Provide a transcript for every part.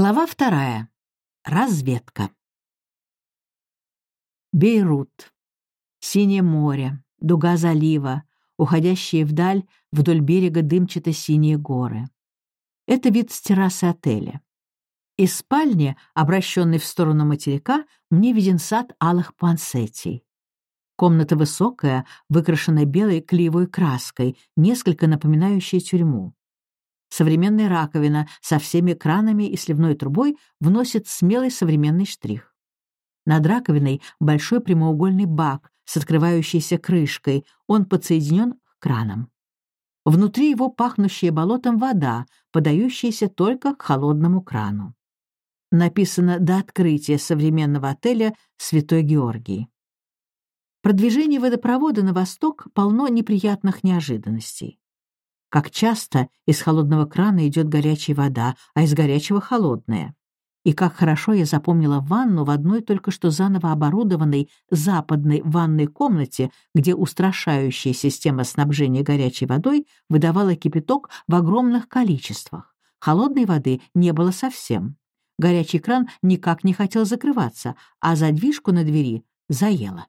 Глава вторая. Разведка. Бейрут. Синее море, дуга залива, уходящие вдаль вдоль берега дымчато-синие горы. Это вид с террасы отеля. Из спальни, обращенной в сторону материка, мне виден сад алых пансетий. Комната высокая, выкрашенная белой клеевой краской, несколько напоминающая тюрьму. Современная раковина со всеми кранами и сливной трубой вносит смелый современный штрих. Над раковиной большой прямоугольный бак с открывающейся крышкой, он подсоединен к кранам. Внутри его пахнущая болотом вода, подающаяся только к холодному крану. Написано «До открытия современного отеля Святой Георгий». Продвижение водопровода на восток полно неприятных неожиданностей. Как часто из холодного крана идет горячая вода, а из горячего — холодная. И как хорошо я запомнила ванну в одной только что заново оборудованной западной ванной комнате, где устрашающая система снабжения горячей водой выдавала кипяток в огромных количествах. Холодной воды не было совсем. Горячий кран никак не хотел закрываться, а задвижку на двери заело.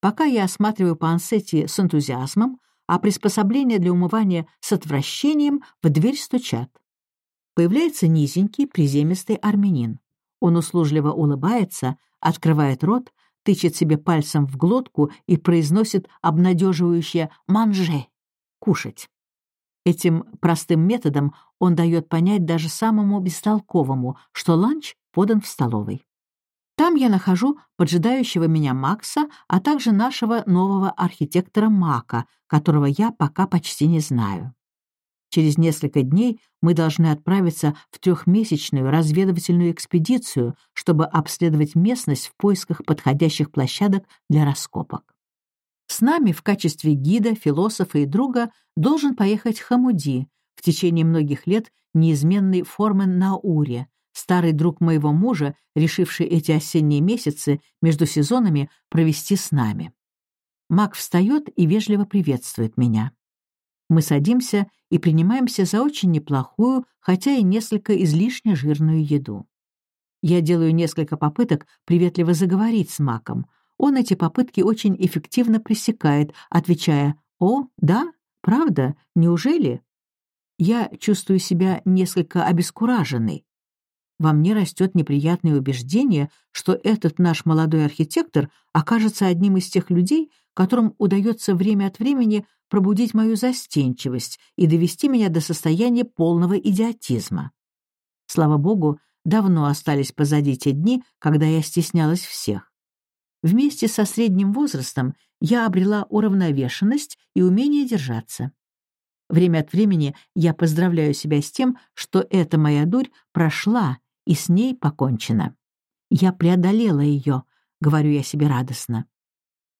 Пока я осматриваю пансети с энтузиазмом, а приспособления для умывания с отвращением в дверь стучат. Появляется низенький, приземистый армянин. Он услужливо улыбается, открывает рот, тычет себе пальцем в глотку и произносит обнадеживающее «манже» — «кушать». Этим простым методом он дает понять даже самому бестолковому, что ланч подан в столовой. Там я нахожу поджидающего меня Макса, а также нашего нового архитектора Мака, которого я пока почти не знаю. Через несколько дней мы должны отправиться в трехмесячную разведывательную экспедицию, чтобы обследовать местность в поисках подходящих площадок для раскопок. С нами в качестве гида, философа и друга должен поехать Хамуди, в течение многих лет неизменный формен Науре, старый друг моего мужа, решивший эти осенние месяцы между сезонами провести с нами. Мак встает и вежливо приветствует меня. Мы садимся и принимаемся за очень неплохую, хотя и несколько излишне жирную еду. Я делаю несколько попыток приветливо заговорить с Маком. Он эти попытки очень эффективно пресекает, отвечая «О, да? Правда? Неужели?» Я чувствую себя несколько обескураженной. Во мне растет неприятное убеждение, что этот наш молодой архитектор окажется одним из тех людей, которым удается время от времени пробудить мою застенчивость и довести меня до состояния полного идиотизма. Слава богу, давно остались позади те дни, когда я стеснялась всех. Вместе со средним возрастом я обрела уравновешенность и умение держаться. Время от времени я поздравляю себя с тем, что эта моя дурь прошла и с ней покончено. Я преодолела ее, говорю я себе радостно.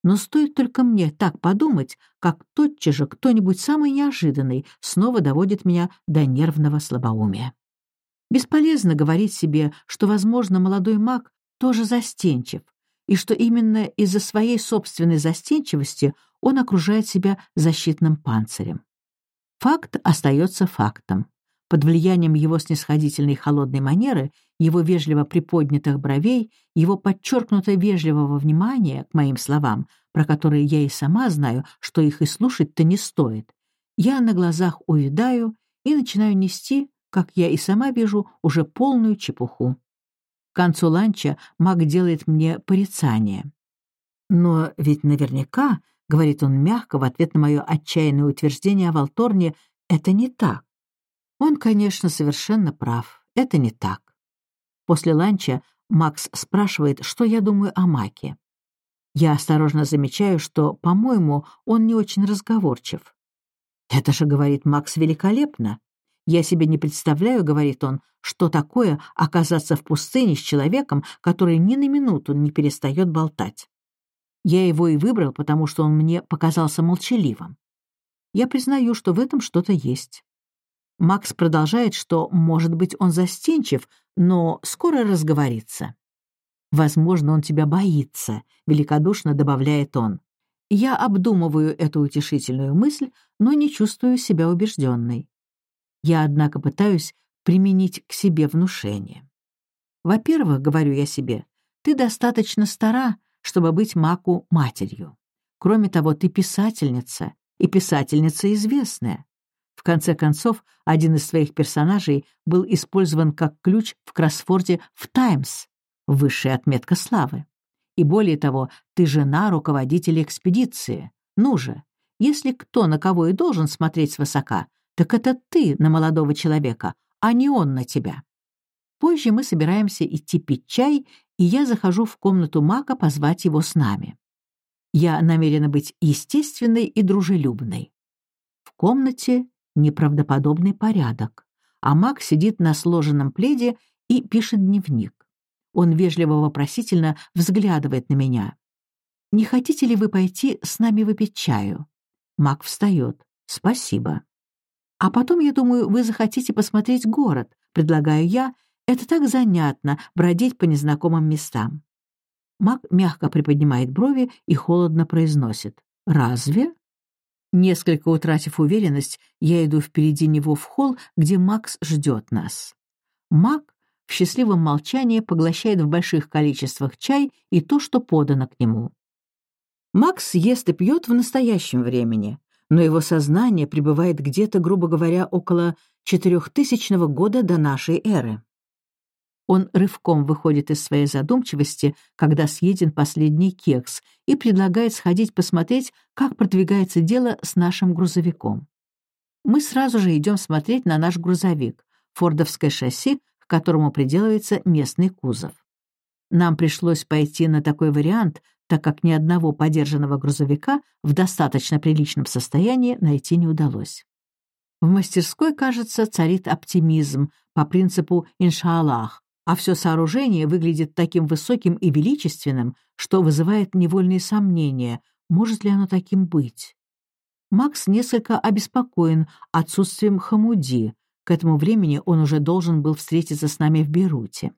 Но стоит только мне так подумать, как тотчас же кто-нибудь самый неожиданный снова доводит меня до нервного слабоумия. Бесполезно говорить себе, что, возможно, молодой маг тоже застенчив, и что именно из-за своей собственной застенчивости он окружает себя защитным панцирем. Факт остается фактом. Под влиянием его снисходительной холодной манеры, его вежливо приподнятых бровей, его подчеркнуто вежливого внимания к моим словам, про которые я и сама знаю, что их и слушать-то не стоит, я на глазах увядаю и начинаю нести, как я и сама вижу, уже полную чепуху. К концу ланча маг делает мне порицание. «Но ведь наверняка, — говорит он мягко в ответ на мое отчаянное утверждение о Волторне, — это не так. Он, конечно, совершенно прав. Это не так. После ланча Макс спрашивает, что я думаю о Маке. Я осторожно замечаю, что, по-моему, он не очень разговорчив. «Это же, — говорит Макс, — великолепно. Я себе не представляю, — говорит он, — что такое оказаться в пустыне с человеком, который ни на минуту не перестает болтать. Я его и выбрал, потому что он мне показался молчаливым. Я признаю, что в этом что-то есть. Макс продолжает, что, может быть, он застенчив, но скоро разговорится. «Возможно, он тебя боится», — великодушно добавляет он. Я обдумываю эту утешительную мысль, но не чувствую себя убежденной. Я, однако, пытаюсь применить к себе внушение. Во-первых, говорю я себе, ты достаточно стара, чтобы быть Маку матерью. Кроме того, ты писательница, и писательница известная. Конце концов, один из своих персонажей был использован как ключ в кроссфорде в «Таймс», высшая отметка славы. И более того, ты жена руководителя экспедиции. Ну же, если кто на кого и должен смотреть свысока, так это ты на молодого человека, а не он на тебя. Позже мы собираемся идти пить чай, и я захожу в комнату Мака позвать его с нами. Я намерена быть естественной и дружелюбной. В комнате неправдоподобный порядок, а Мак сидит на сложенном пледе и пишет дневник. Он вежливо-вопросительно взглядывает на меня. «Не хотите ли вы пойти с нами выпить чаю?» Мак встает. «Спасибо». «А потом, я думаю, вы захотите посмотреть город», — предлагаю я. «Это так занятно — бродить по незнакомым местам». Мак мягко приподнимает брови и холодно произносит. «Разве?» Несколько утратив уверенность, я иду впереди него в холл, где Макс ждет нас. Мак в счастливом молчании поглощает в больших количествах чай и то, что подано к нему. Макс ест и пьет в настоящем времени, но его сознание пребывает где-то, грубо говоря, около четырехтысячного года до нашей эры. Он рывком выходит из своей задумчивости, когда съеден последний кекс, и предлагает сходить посмотреть, как продвигается дело с нашим грузовиком. Мы сразу же идем смотреть на наш грузовик, фордовское шасси, к которому приделывается местный кузов. Нам пришлось пойти на такой вариант, так как ни одного подержанного грузовика в достаточно приличном состоянии найти не удалось. В мастерской, кажется, царит оптимизм по принципу «иншаллах», а все сооружение выглядит таким высоким и величественным, что вызывает невольные сомнения, может ли оно таким быть. Макс несколько обеспокоен отсутствием Хамуди, к этому времени он уже должен был встретиться с нами в Бейруте.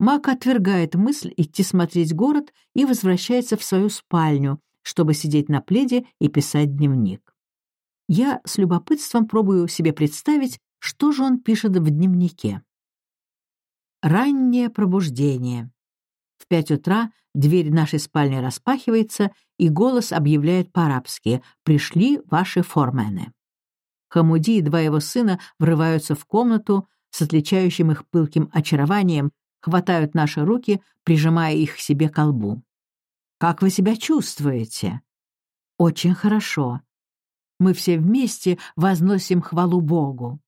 Мак отвергает мысль идти смотреть город и возвращается в свою спальню, чтобы сидеть на пледе и писать дневник. Я с любопытством пробую себе представить, что же он пишет в дневнике. Раннее пробуждение. В пять утра дверь нашей спальни распахивается, и голос объявляет по-арабски «Пришли ваши формены». Хамуди и два его сына врываются в комнату с отличающим их пылким очарованием, хватают наши руки, прижимая их к себе к лбу. «Как вы себя чувствуете?» «Очень хорошо. Мы все вместе возносим хвалу Богу».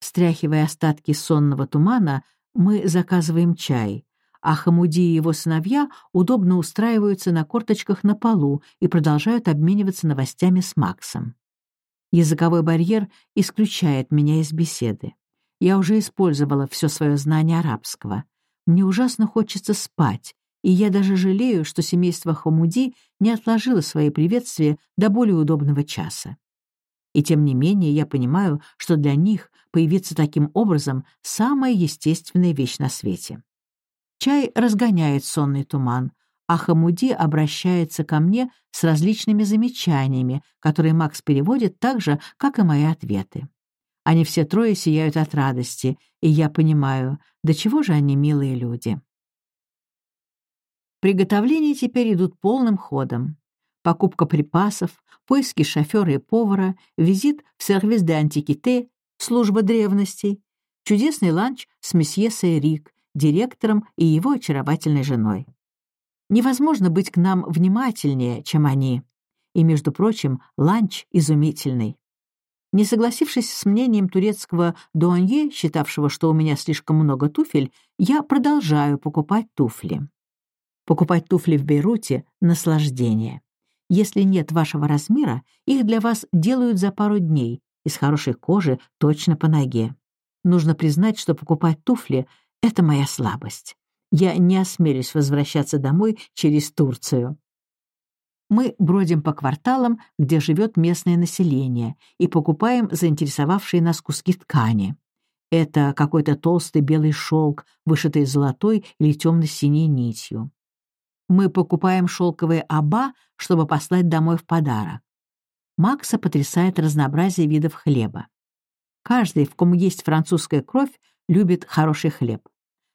Стряхивая остатки сонного тумана, мы заказываем чай, а Хамуди и его сыновья удобно устраиваются на корточках на полу и продолжают обмениваться новостями с Максом. Языковой барьер исключает меня из беседы. Я уже использовала все свое знание арабского. Мне ужасно хочется спать, и я даже жалею, что семейство Хамуди не отложило свои приветствия до более удобного часа. И тем не менее я понимаю, что для них появиться таким образом — самая естественная вещь на свете. Чай разгоняет сонный туман, а Хамуди обращается ко мне с различными замечаниями, которые Макс переводит так же, как и мои ответы. Они все трое сияют от радости, и я понимаю, до чего же они милые люди. Приготовления теперь идут полным ходом. Покупка припасов, поиски шофера и повара, визит в сервис де антиките, служба древностей, чудесный ланч с месье Сейрик, директором и его очаровательной женой. Невозможно быть к нам внимательнее, чем они. И, между прочим, ланч изумительный. Не согласившись с мнением турецкого дуанье, считавшего, что у меня слишком много туфель, я продолжаю покупать туфли. Покупать туфли в Бейруте — наслаждение. Если нет вашего размера, их для вас делают за пару дней, из хорошей кожи точно по ноге. Нужно признать, что покупать туфли — это моя слабость я не осмелюсь возвращаться домой через Турцию. Мы бродим по кварталам, где живет местное население, и покупаем заинтересовавшие нас куски ткани. Это какой-то толстый белый шелк, вышитый золотой или темно-синей нитью. Мы покупаем шелковые аба, чтобы послать домой в подарок. Макса потрясает разнообразие видов хлеба. Каждый, в ком есть французская кровь, любит хороший хлеб.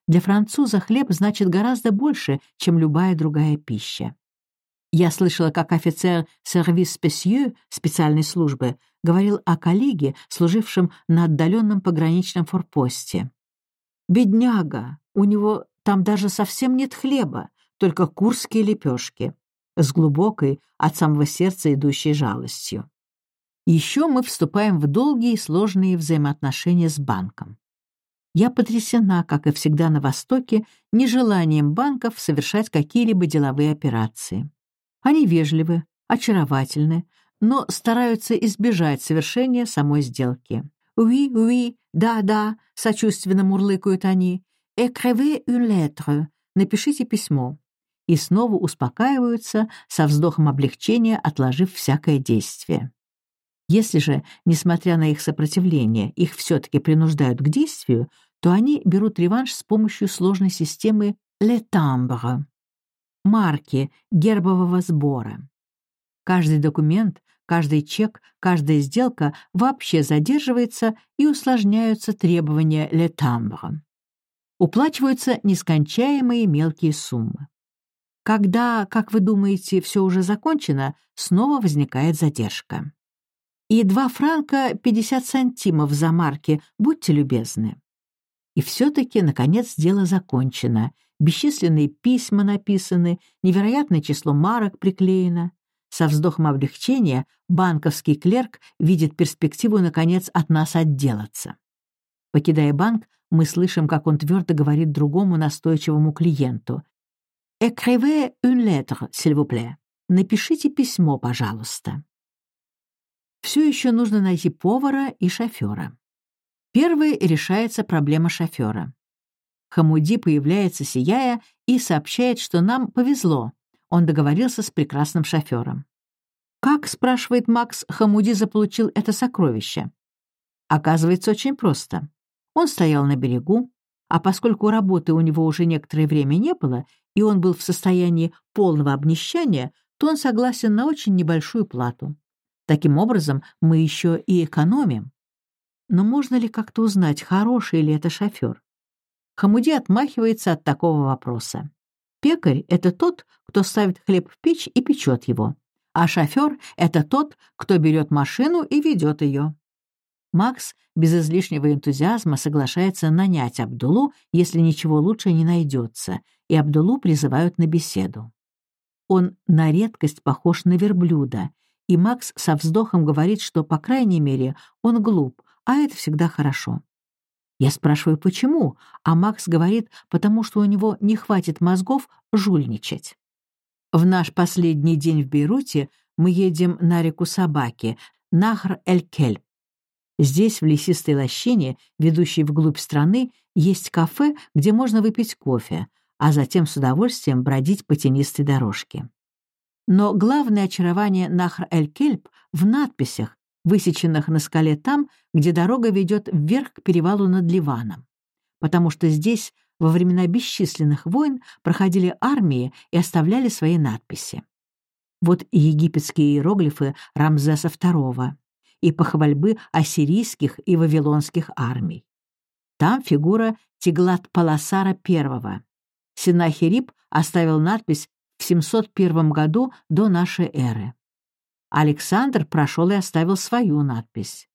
Для француза хлеб значит гораздо больше, чем любая другая пища. Я слышала, как офицер сервис спесью специальной службы говорил о коллеге, служившем на отдаленном пограничном форпосте. «Бедняга! У него там даже совсем нет хлеба, только курские лепешки», с глубокой, от самого сердца идущей жалостью. Еще мы вступаем в долгие и сложные взаимоотношения с банком. Я потрясена, как и всегда на Востоке, нежеланием банков совершать какие-либо деловые операции. Они вежливы, очаровательны, но стараются избежать совершения самой сделки. «Уи, уи, да-да», — сочувственно мурлыкают они. «Écrivez une lettre», «Напишите письмо». И снова успокаиваются, со вздохом облегчения отложив всякое действие. Если же, несмотря на их сопротивление, их все-таки принуждают к действию, то они берут реванш с помощью сложной системы «le timbre» — марки гербового сбора. Каждый документ, каждый чек, каждая сделка вообще задерживается и усложняются требования «le timbre». Уплачиваются нескончаемые мелкие суммы. Когда, как вы думаете, все уже закончено, снова возникает задержка. И два франка пятьдесят сантимов за марки, будьте любезны. И все-таки, наконец, дело закончено. Бесчисленные письма написаны, невероятное число марок приклеено. Со вздохом облегчения банковский клерк видит перспективу, наконец, от нас отделаться. Покидая банк, мы слышим, как он твердо говорит другому настойчивому клиенту. «Écrivez une lettre, s'il vous plaît». «Напишите письмо, пожалуйста». Все еще нужно найти повара и шофера. Первой решается проблема шофера. Хамуди появляется, сияя, и сообщает, что нам повезло. Он договорился с прекрасным шофером. «Как, — спрашивает Макс, — Хамуди заполучил это сокровище?» Оказывается, очень просто. Он стоял на берегу, а поскольку работы у него уже некоторое время не было, и он был в состоянии полного обнищания, то он согласен на очень небольшую плату. Таким образом, мы еще и экономим. Но можно ли как-то узнать, хороший ли это шофер? Хамуди отмахивается от такого вопроса. Пекарь — это тот, кто ставит хлеб в печь и печет его, а шофер — это тот, кто берет машину и ведет ее. Макс без излишнего энтузиазма соглашается нанять Абдулу, если ничего лучше не найдется, и Абдулу призывают на беседу. Он на редкость похож на верблюда, и Макс со вздохом говорит, что, по крайней мере, он глуп, а это всегда хорошо. Я спрашиваю, почему, а Макс говорит, потому что у него не хватит мозгов жульничать. В наш последний день в Бейруте мы едем на реку Собаки, Нахр-эль-Кельп. Здесь, в лесистой лощине, ведущей вглубь страны, есть кафе, где можно выпить кофе, а затем с удовольствием бродить по тенистой дорожке. Но главное очарование Нахр-эль-Кельп в надписях, высеченных на скале там, где дорога ведет вверх к перевалу над Ливаном. Потому что здесь во времена бесчисленных войн проходили армии и оставляли свои надписи. Вот египетские иероглифы Рамзеса II, и похвальбы ассирийских и вавилонских армий. Там фигура Тиглат-Паласара I. Синахирип оставил надпись в 701 году до нашей эры. Александр прошел и оставил свою надпись.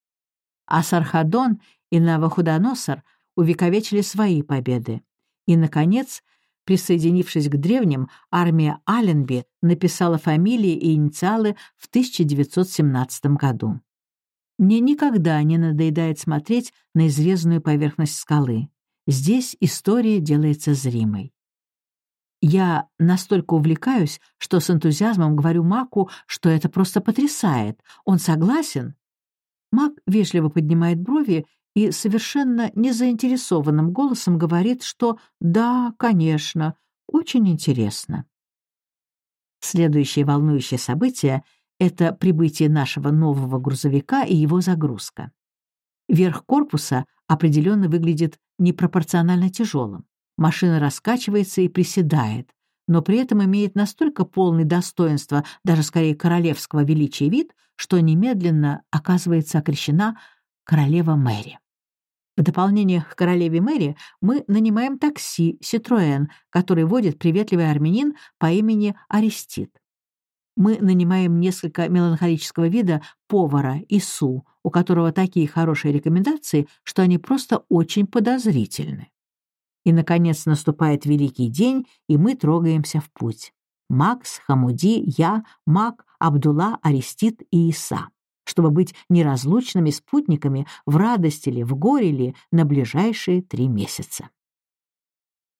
А Сархадон и Навуходоносор увековечили свои победы. И, наконец, присоединившись к древним, армия Аленби написала фамилии и инициалы в 1917 году. Мне никогда не надоедает смотреть на изрезанную поверхность скалы. Здесь история делается зримой. Я настолько увлекаюсь, что с энтузиазмом говорю Маку, что это просто потрясает. Он согласен? Мак вежливо поднимает брови и совершенно незаинтересованным голосом говорит, что «да, конечно, очень интересно». Следующее волнующее событие это прибытие нашего нового грузовика и его загрузка. Верх корпуса определенно выглядит непропорционально тяжелым. Машина раскачивается и приседает, но при этом имеет настолько полный достоинства, даже скорее королевского величия вид, что немедленно оказывается окрещена королева Мэри. В дополнение к королеве Мэри мы нанимаем такси «Ситроэн», который водит приветливый армянин по имени Арестит. Мы нанимаем несколько меланхолического вида повара Ису, у которого такие хорошие рекомендации, что они просто очень подозрительны. И, наконец, наступает великий день, и мы трогаемся в путь. Макс, Хамуди, я, Мак, Абдулла, Арестит и Иса чтобы быть неразлучными спутниками в радости ли, в горе ли на ближайшие три месяца.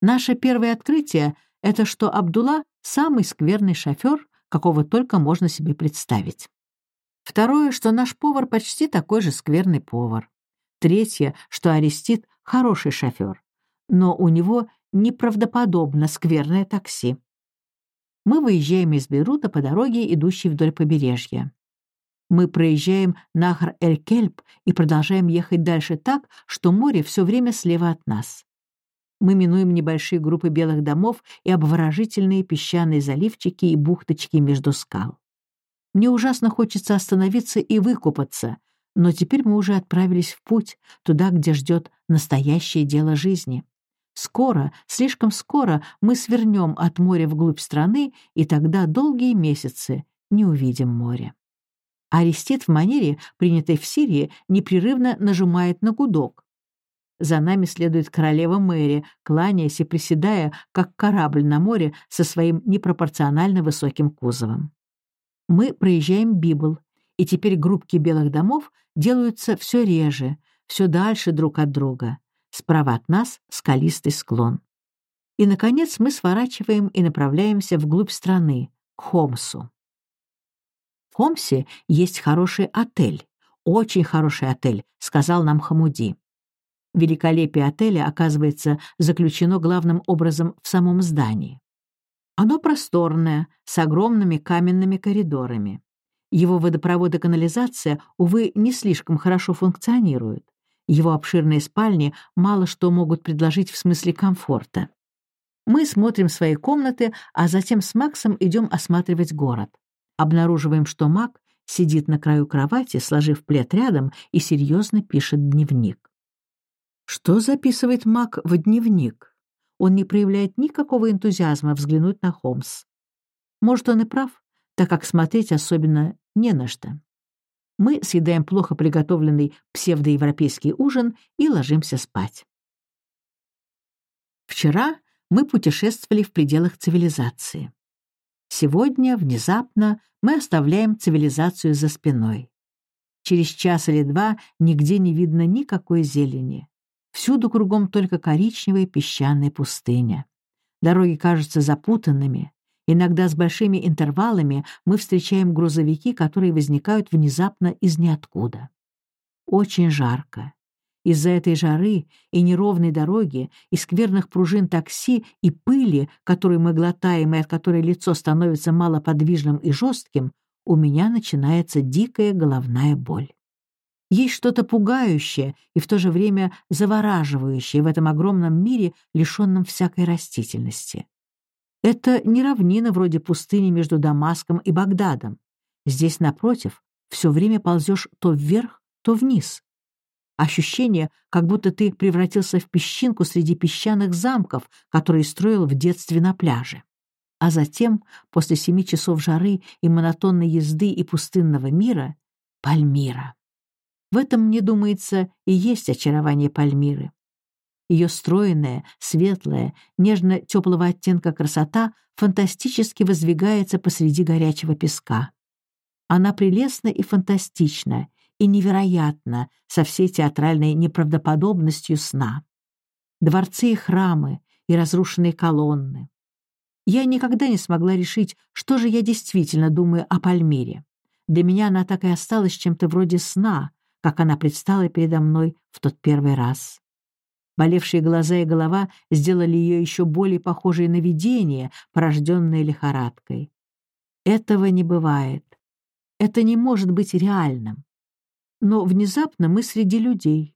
Наше первое открытие — это что Абдулла — самый скверный шофер, какого только можно себе представить. Второе, что наш повар почти такой же скверный повар. Третье, что Арестит — хороший шофер, но у него неправдоподобно скверное такси. Мы выезжаем из Бейрута по дороге, идущей вдоль побережья. Мы проезжаем Нахр-эль-Кельп и продолжаем ехать дальше так, что море все время слева от нас. Мы минуем небольшие группы белых домов и обворожительные песчаные заливчики и бухточки между скал. Мне ужасно хочется остановиться и выкупаться, но теперь мы уже отправились в путь, туда, где ждет настоящее дело жизни. Скоро, слишком скоро мы свернем от моря вглубь страны, и тогда долгие месяцы не увидим море. Арестит в манере, принятой в Сирии, непрерывно нажимает на гудок. За нами следует королева Мэри, кланяясь и приседая, как корабль на море со своим непропорционально высоким кузовом. Мы проезжаем Библ, и теперь группки белых домов делаются все реже, все дальше друг от друга. Справа от нас скалистый склон. И, наконец, мы сворачиваем и направляемся вглубь страны, к Хомсу. Хомсе есть хороший отель, очень хороший отель», — сказал нам Хамуди. Великолепие отеля, оказывается, заключено главным образом в самом здании. Оно просторное, с огромными каменными коридорами. Его водопровод и канализация, увы, не слишком хорошо функционируют. Его обширные спальни мало что могут предложить в смысле комфорта. Мы смотрим свои комнаты, а затем с Максом идем осматривать город обнаруживаем, что маг сидит на краю кровати, сложив плед рядом и серьезно пишет дневник. Что записывает маг в дневник? Он не проявляет никакого энтузиазма взглянуть на Холмс. Может, он и прав, так как смотреть особенно не на что. Мы съедаем плохо приготовленный псевдоевропейский ужин и ложимся спать. Вчера мы путешествовали в пределах цивилизации. Сегодня, внезапно, мы оставляем цивилизацию за спиной. Через час или два нигде не видно никакой зелени. Всюду кругом только коричневая песчаная пустыня. Дороги кажутся запутанными. Иногда с большими интервалами мы встречаем грузовики, которые возникают внезапно из ниоткуда. Очень жарко. Из-за этой жары и неровной дороги, и скверных пружин такси, и пыли, которую мы глотаем и от которой лицо становится малоподвижным и жестким, у меня начинается дикая головная боль. Есть что-то пугающее и в то же время завораживающее в этом огромном мире, лишенном всякой растительности. Это не равнина вроде пустыни между Дамаском и Багдадом. Здесь, напротив, все время ползешь то вверх, то вниз. Ощущение, как будто ты превратился в песчинку среди песчаных замков, которые строил в детстве на пляже. А затем, после семи часов жары и монотонной езды и пустынного мира, Пальмира. В этом, мне думается, и есть очарование Пальмиры. Ее стройная, светлая, нежно-теплого оттенка красота фантастически воздвигается посреди горячего песка. Она прелестна и фантастична, и невероятно со всей театральной неправдоподобностью сна. Дворцы и храмы, и разрушенные колонны. Я никогда не смогла решить, что же я действительно думаю о Пальмире. Для меня она так и осталась чем-то вроде сна, как она предстала передо мной в тот первый раз. Болевшие глаза и голова сделали ее еще более похожей на видение, порожденное лихорадкой. Этого не бывает. Это не может быть реальным но внезапно мы среди людей.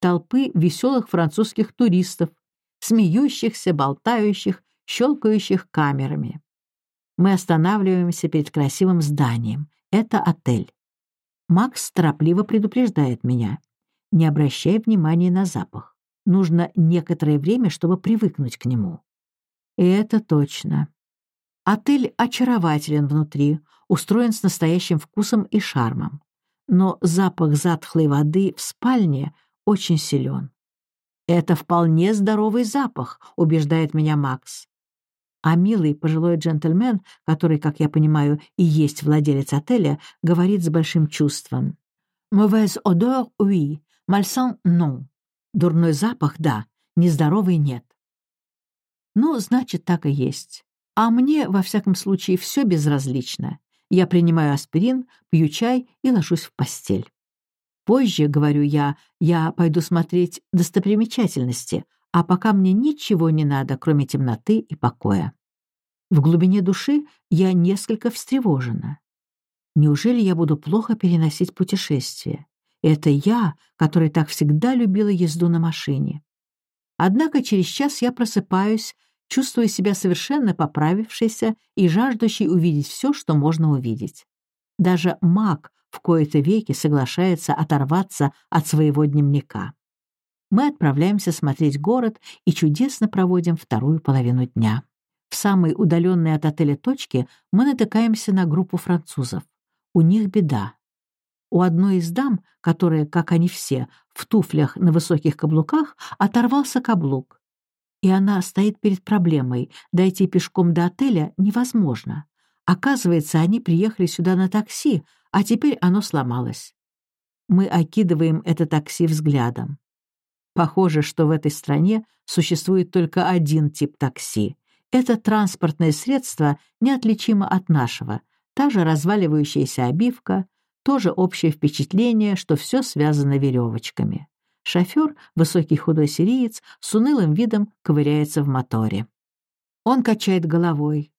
Толпы веселых французских туристов, смеющихся, болтающих, щелкающих камерами. Мы останавливаемся перед красивым зданием. Это отель. Макс торопливо предупреждает меня. Не обращай внимания на запах. Нужно некоторое время, чтобы привыкнуть к нему. Это точно. Отель очарователен внутри, устроен с настоящим вкусом и шармом. Но запах затхлой воды в спальне очень силен. «Это вполне здоровый запах», — убеждает меня Макс. А милый пожилой джентльмен, который, как я понимаю, и есть владелец отеля, говорит с большим чувством. «Mauvaise odeur, oui. Malsain, non». Дурной запах — да, нездоровый — нет. Ну, значит, так и есть. А мне, во всяком случае, все безразлично. Я принимаю аспирин, пью чай и ложусь в постель. Позже, говорю я, я пойду смотреть достопримечательности, а пока мне ничего не надо, кроме темноты и покоя. В глубине души я несколько встревожена. Неужели я буду плохо переносить путешествие? Это я, который так всегда любила езду на машине. Однако через час я просыпаюсь, чувствуя себя совершенно поправившейся и жаждущей увидеть все, что можно увидеть. Даже маг в кои-то веки соглашается оторваться от своего дневника. Мы отправляемся смотреть город и чудесно проводим вторую половину дня. В самой удаленной от отеля точке мы натыкаемся на группу французов. У них беда. У одной из дам, которая, как они все, в туфлях на высоких каблуках, оторвался каблук. И она стоит перед проблемой. Дойти пешком до отеля невозможно. Оказывается, они приехали сюда на такси, а теперь оно сломалось. Мы окидываем это такси взглядом. Похоже, что в этой стране существует только один тип такси. Это транспортное средство неотличимо от нашего, та же разваливающаяся обивка, тоже общее впечатление, что все связано веревочками. Шофер, высокий худой сириец, с унылым видом ковыряется в моторе. Он качает головой.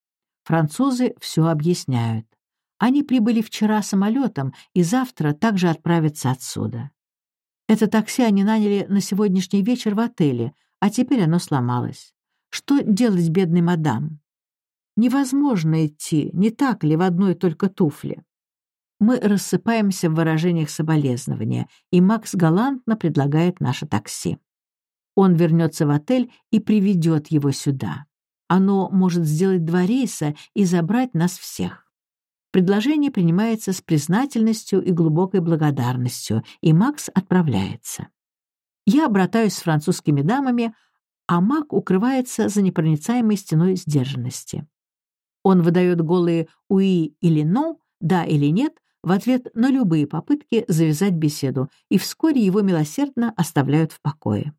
Французы все объясняют. Они прибыли вчера самолетом и завтра также отправятся отсюда. Это такси они наняли на сегодняшний вечер в отеле, а теперь оно сломалось. Что делать, бедный мадам? Невозможно идти, не так ли, в одной только туфле? Мы рассыпаемся в выражениях соболезнования, и Макс галантно предлагает наше такси. Он вернется в отель и приведет его сюда. Оно может сделать два рейса и забрать нас всех. Предложение принимается с признательностью и глубокой благодарностью, и Макс отправляется. Я обратаюсь с французскими дамами, а Мак укрывается за непроницаемой стеной сдержанности. Он выдает голые «уи» или «но», «да» или «нет» в ответ на любые попытки завязать беседу, и вскоре его милосердно оставляют в покое.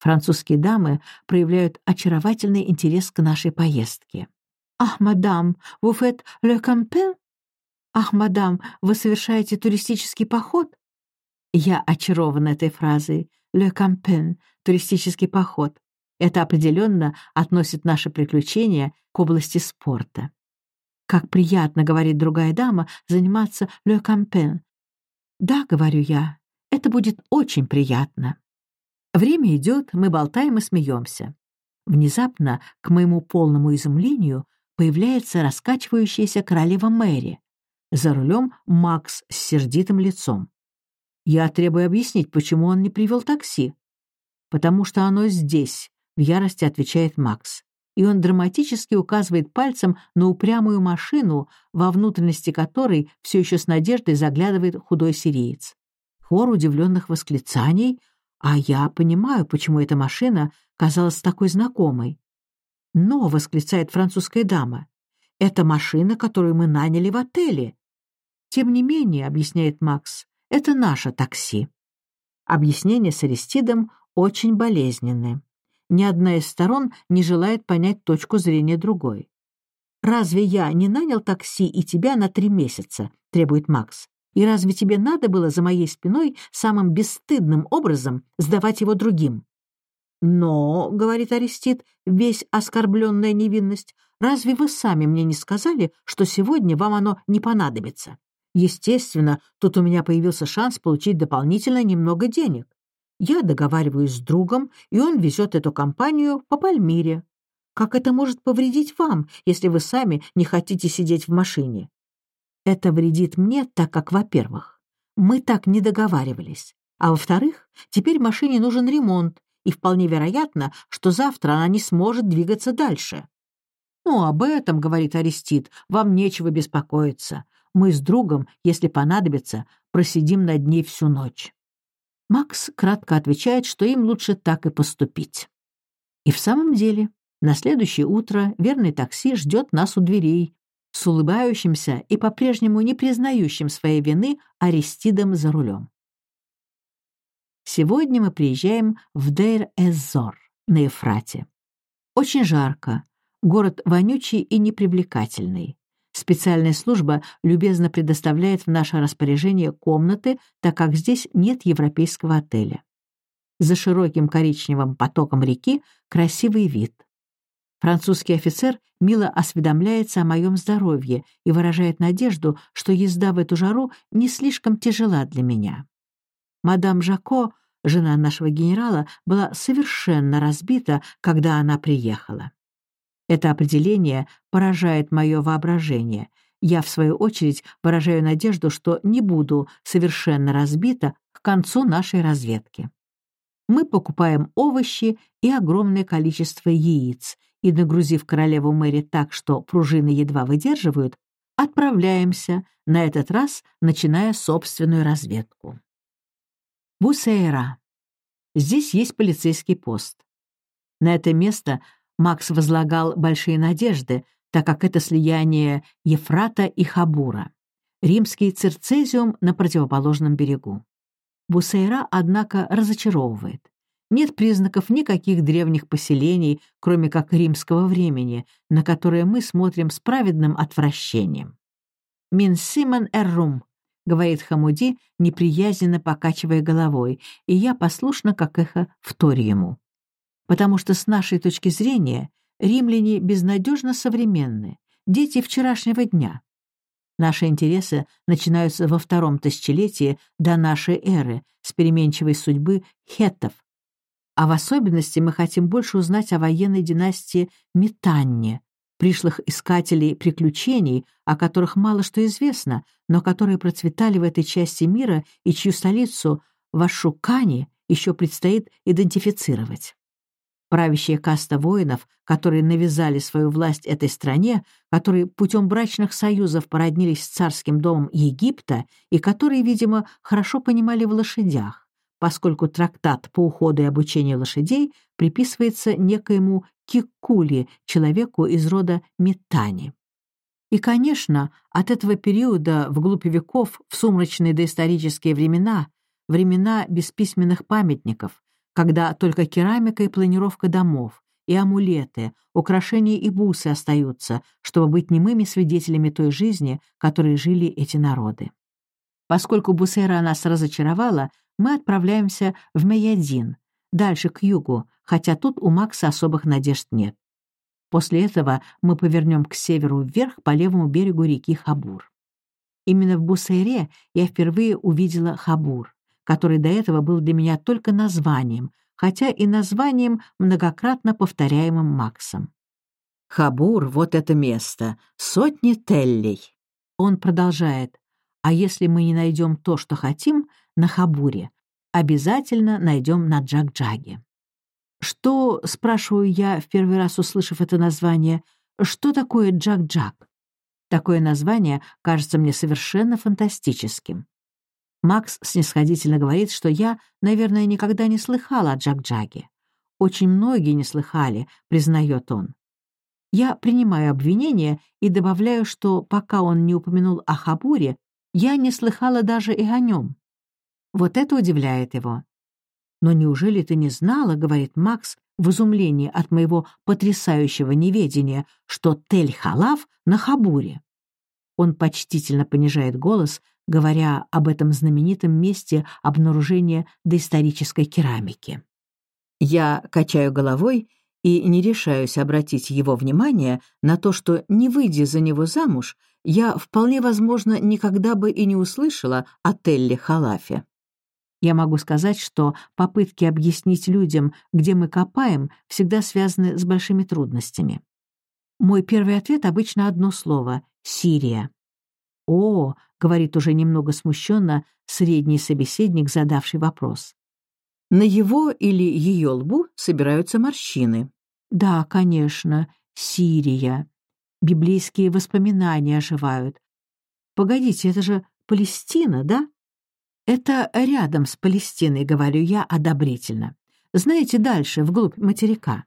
Французские дамы проявляют очаровательный интерес к нашей поездке. «Ах, мадам, vous faites le camping?» «Ах, мадам, вы совершаете туристический поход?» Я очарована этой фразой. «Le camping» — туристический поход. Это определенно относит наше приключение к области спорта. «Как приятно, — говорит другая дама, — заниматься «le camping». «Да, — говорю я, — это будет очень приятно». Время идет, мы болтаем и смеемся. Внезапно, к моему полному изумлению, появляется раскачивающаяся королева Мэри. За рулем Макс с сердитым лицом. Я требую объяснить, почему он не привел такси. «Потому что оно здесь», — в ярости отвечает Макс. И он драматически указывает пальцем на упрямую машину, во внутренности которой все еще с надеждой заглядывает худой сириец. Хор удивленных восклицаний, а я понимаю, почему эта машина казалась такой знакомой. «Но», — восклицает французская дама, — «это машина, которую мы наняли в отеле». «Тем не менее», — объясняет Макс, — «это наше такси». Объяснения с Аристидом очень болезненны. Ни одна из сторон не желает понять точку зрения другой. «Разве я не нанял такси и тебя на три месяца?» — требует Макс. «И разве тебе надо было за моей спиной самым бесстыдным образом сдавать его другим?» «Но, — говорит Арестит, весь оскорбленная невинность, — разве вы сами мне не сказали, что сегодня вам оно не понадобится? Естественно, тут у меня появился шанс получить дополнительно немного денег. Я договариваюсь с другом, и он везет эту компанию по Пальмире. Как это может повредить вам, если вы сами не хотите сидеть в машине? Это вредит мне, так как, во-первых, мы так не договаривались, А во-вторых, теперь машине нужен ремонт, и вполне вероятно, что завтра она не сможет двигаться дальше. «Ну, об этом, — говорит Арестит, — вам нечего беспокоиться. Мы с другом, если понадобится, просидим над ней всю ночь». Макс кратко отвечает, что им лучше так и поступить. И в самом деле, на следующее утро верный такси ждет нас у дверей, с улыбающимся и по-прежнему не признающим своей вины Аристидом за рулем. Сегодня мы приезжаем в Дейр-эз-Зор на Ефрате. Очень жарко, город вонючий и непривлекательный. Специальная служба любезно предоставляет в наше распоряжение комнаты, так как здесь нет европейского отеля. За широким коричневым потоком реки красивый вид. Французский офицер мило осведомляется о моем здоровье и выражает надежду, что езда в эту жару не слишком тяжела для меня. Мадам Жако, жена нашего генерала, была совершенно разбита, когда она приехала. Это определение поражает мое воображение. Я, в свою очередь, выражаю надежду, что не буду совершенно разбита к концу нашей разведки. Мы покупаем овощи и огромное количество яиц, и, нагрузив королеву Мэри так, что пружины едва выдерживают, отправляемся, на этот раз начиная собственную разведку. Бусейра. Здесь есть полицейский пост. На это место Макс возлагал большие надежды, так как это слияние Ефрата и Хабура. Римский цирцезиум на противоположном берегу. Бусейра, однако, разочаровывает. Нет признаков никаких древних поселений, кроме как римского времени, на которое мы смотрим с праведным отвращением. «Мин симон эррум», — говорит Хамуди, неприязненно покачивая головой, и я послушно, как эхо, вторю ему потому что с нашей точки зрения римляне безнадежно современны, дети вчерашнего дня. Наши интересы начинаются во втором тысячелетии до нашей эры с переменчивой судьбы хеттов, а в особенности мы хотим больше узнать о военной династии Митанне, пришлых искателей приключений, о которых мало что известно, но которые процветали в этой части мира и чью столицу, Вашукани, еще предстоит идентифицировать. Правящая каста воинов, которые навязали свою власть этой стране, которые путем брачных союзов породнились с царским домом Египта и которые, видимо, хорошо понимали в лошадях, поскольку трактат по уходу и обучению лошадей приписывается некоему Кикули, человеку из рода Метани. И, конечно, от этого периода вглубь веков, в сумрачные доисторические времена, времена бесписьменных памятников, когда только керамика и планировка домов, и амулеты, украшения и бусы остаются, чтобы быть немыми свидетелями той жизни, которой жили эти народы. Поскольку Бусера нас разочаровала, мы отправляемся в Меядин, дальше к югу, хотя тут у Макса особых надежд нет. После этого мы повернем к северу вверх по левому берегу реки Хабур. Именно в Бусейре я впервые увидела Хабур который до этого был для меня только названием, хотя и названием, многократно повторяемым Максом. Хабур — вот это место, сотни теллей. Он продолжает, а если мы не найдем то, что хотим, на Хабуре, обязательно найдем на Джак-Джаге. Что, спрашиваю я, в первый раз услышав это название, что такое Джак-Джаг? Такое название кажется мне совершенно фантастическим. Макс снисходительно говорит, что я, наверное, никогда не слыхала о Джак-Джаге. Очень многие не слыхали, признает он. Я принимаю обвинение и добавляю, что пока он не упомянул о Хабуре, я не слыхала даже и о нем. Вот это удивляет его. «Но неужели ты не знала, — говорит Макс, в изумлении от моего потрясающего неведения, что Тель-Халав на Хабуре?» Он почтительно понижает голос, говоря об этом знаменитом месте обнаружения доисторической керамики. Я качаю головой и не решаюсь обратить его внимание на то, что, не выйдя за него замуж, я, вполне возможно, никогда бы и не услышала о Телле Халафе. Я могу сказать, что попытки объяснить людям, где мы копаем, всегда связаны с большими трудностями. Мой первый ответ обычно одно слово — Сирия. «О», — говорит уже немного смущенно средний собеседник, задавший вопрос. На его или ее лбу собираются морщины. Да, конечно, Сирия. Библейские воспоминания оживают. Погодите, это же Палестина, да? Это рядом с Палестиной, говорю я одобрительно. Знаете, дальше, вглубь материка.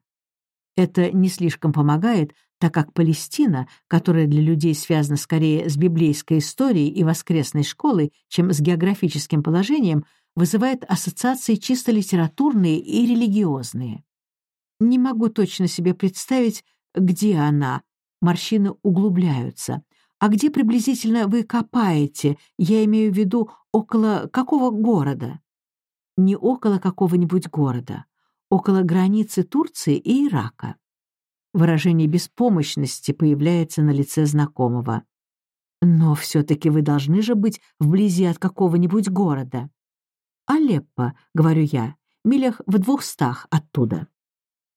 Это не слишком помогает, так как Палестина, которая для людей связана скорее с библейской историей и воскресной школой, чем с географическим положением, вызывает ассоциации чисто литературные и религиозные. Не могу точно себе представить, где она. Морщины углубляются. А где приблизительно вы копаете? Я имею в виду около какого города? Не около какого-нибудь города. Около границы Турции и Ирака. Выражение беспомощности появляется на лице знакомого. Но все-таки вы должны же быть вблизи от какого-нибудь города. «Алеппо», — говорю я, милях в двухстах оттуда.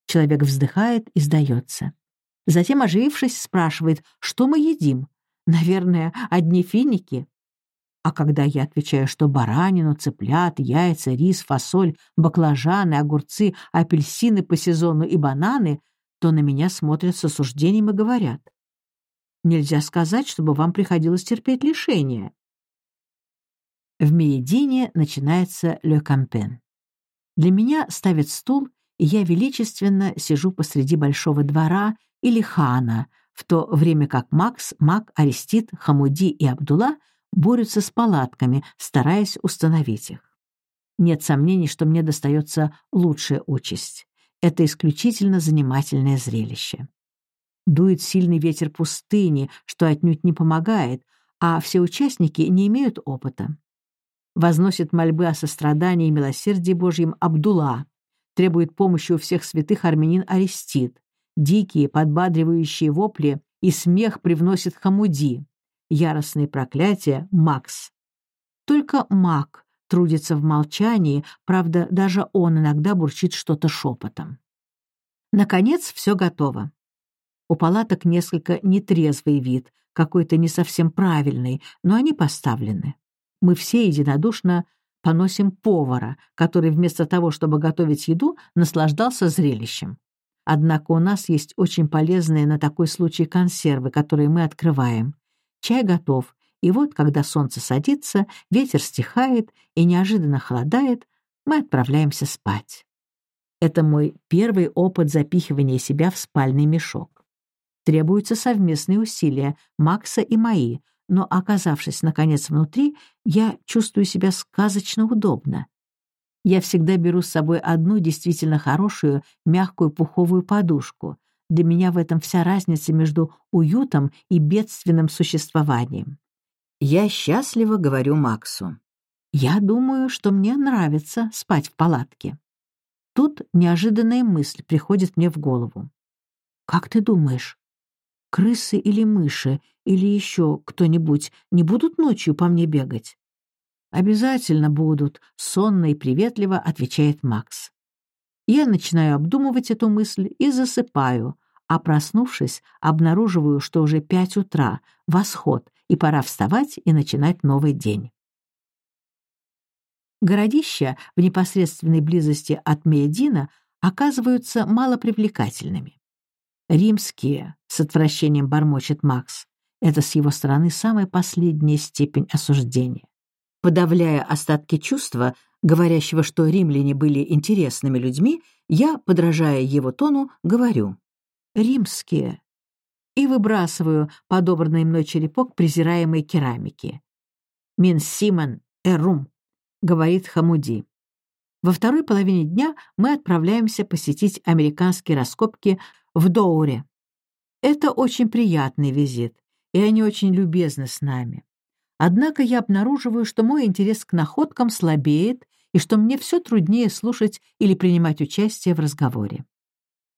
Человек вздыхает и сдается. Затем, оживившись, спрашивает, что мы едим. Наверное, одни финики. А когда я отвечаю, что баранину, цыплят, яйца, рис, фасоль, баклажаны, огурцы, апельсины по сезону и бананы, то на меня смотрят с осуждением и говорят. Нельзя сказать, чтобы вам приходилось терпеть лишения. В Меедине начинается «Ле Кампен». Для меня ставят стул, и я величественно сижу посреди большого двора или хана, в то время как Макс, Мак, Арестит, Хамуди и Абдулла борются с палатками, стараясь установить их. Нет сомнений, что мне достается лучшая участь. Это исключительно занимательное зрелище. Дует сильный ветер пустыни, что отнюдь не помогает, а все участники не имеют опыта возносит мольбы о сострадании и милосердии Божьем Абдулла, требует помощи у всех святых армянин Арестит, дикие, подбадривающие вопли и смех привносит Хамуди, яростные проклятия — Макс. Только Мак трудится в молчании, правда, даже он иногда бурчит что-то шепотом. Наконец, все готово. У палаток несколько нетрезвый вид, какой-то не совсем правильный, но они поставлены мы все единодушно поносим повара, который вместо того, чтобы готовить еду, наслаждался зрелищем. Однако у нас есть очень полезные на такой случай консервы, которые мы открываем. Чай готов, и вот, когда солнце садится, ветер стихает и неожиданно холодает, мы отправляемся спать. Это мой первый опыт запихивания себя в спальный мешок. Требуются совместные усилия Макса и мои, но, оказавшись, наконец, внутри, я чувствую себя сказочно удобно. Я всегда беру с собой одну действительно хорошую, мягкую пуховую подушку. Для меня в этом вся разница между уютом и бедственным существованием. Я счастливо говорю Максу. Я думаю, что мне нравится спать в палатке. Тут неожиданная мысль приходит мне в голову. «Как ты думаешь, крысы или мыши, или еще кто-нибудь не будут ночью по мне бегать?» «Обязательно будут», — сонно и приветливо отвечает Макс. Я начинаю обдумывать эту мысль и засыпаю, а проснувшись, обнаруживаю, что уже пять утра, восход, и пора вставать и начинать новый день. Городища в непосредственной близости от Меедина оказываются малопривлекательными. «Римские», — с отвращением бормочет Макс. Это с его стороны самая последняя степень осуждения. Подавляя остатки чувства, говорящего, что римляне были интересными людьми, я, подражая его тону, говорю «римские» и выбрасываю подобранный мной черепок презираемой керамики. «Мин Симон Эрум», — говорит Хамуди. Во второй половине дня мы отправляемся посетить американские раскопки в Доуре. Это очень приятный визит, и они очень любезны с нами. Однако я обнаруживаю, что мой интерес к находкам слабеет и что мне все труднее слушать или принимать участие в разговоре.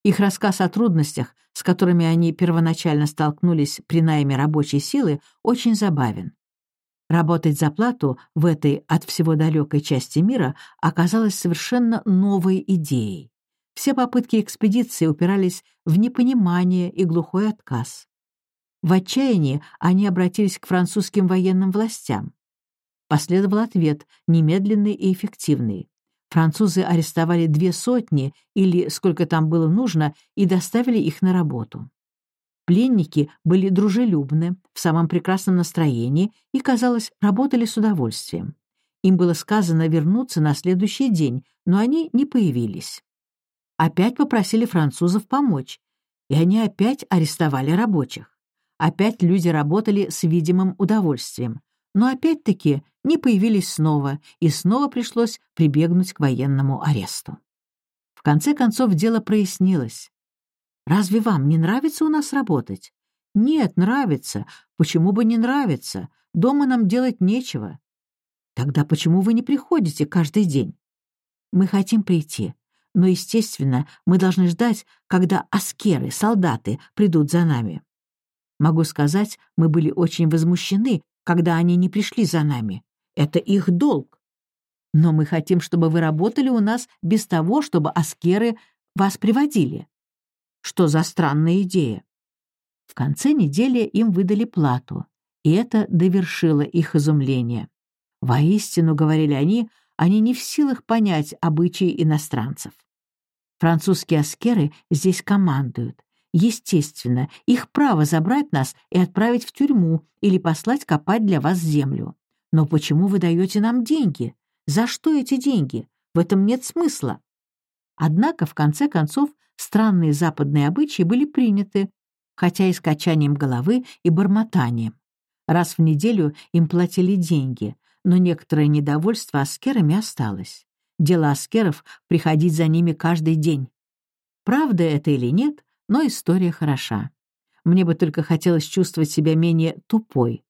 Их рассказ о трудностях, с которыми они первоначально столкнулись при найме рабочей силы, очень забавен. Работать за плату в этой от всего далекой части мира оказалось совершенно новой идеей. Все попытки экспедиции упирались в непонимание и глухой отказ. В отчаянии они обратились к французским военным властям. Последовал ответ, немедленный и эффективный. Французы арестовали две сотни, или сколько там было нужно, и доставили их на работу. Пленники были дружелюбны, в самом прекрасном настроении и, казалось, работали с удовольствием. Им было сказано вернуться на следующий день, но они не появились. Опять попросили французов помочь, и они опять арестовали рабочих. Опять люди работали с видимым удовольствием, но опять-таки не появились снова, и снова пришлось прибегнуть к военному аресту. В конце концов дело прояснилось. Разве вам не нравится у нас работать? Нет, нравится. Почему бы не нравится? Дома нам делать нечего. Тогда почему вы не приходите каждый день? Мы хотим прийти, но, естественно, мы должны ждать, когда аскеры, солдаты придут за нами. Могу сказать, мы были очень возмущены, когда они не пришли за нами. Это их долг. Но мы хотим, чтобы вы работали у нас без того, чтобы аскеры вас приводили. Что за странная идея? В конце недели им выдали плату, и это довершило их изумление. Воистину, говорили они, они не в силах понять обычаи иностранцев. Французские аскеры здесь командуют. Естественно, их право забрать нас и отправить в тюрьму или послать копать для вас землю. Но почему вы даете нам деньги? За что эти деньги? В этом нет смысла. Однако, в конце концов, странные западные обычаи были приняты, хотя и с качанием головы и бормотанием. Раз в неделю им платили деньги, но некоторое недовольство аскерами осталось. Дело аскеров — приходить за ними каждый день. Правда это или нет, но история хороша. Мне бы только хотелось чувствовать себя менее тупой.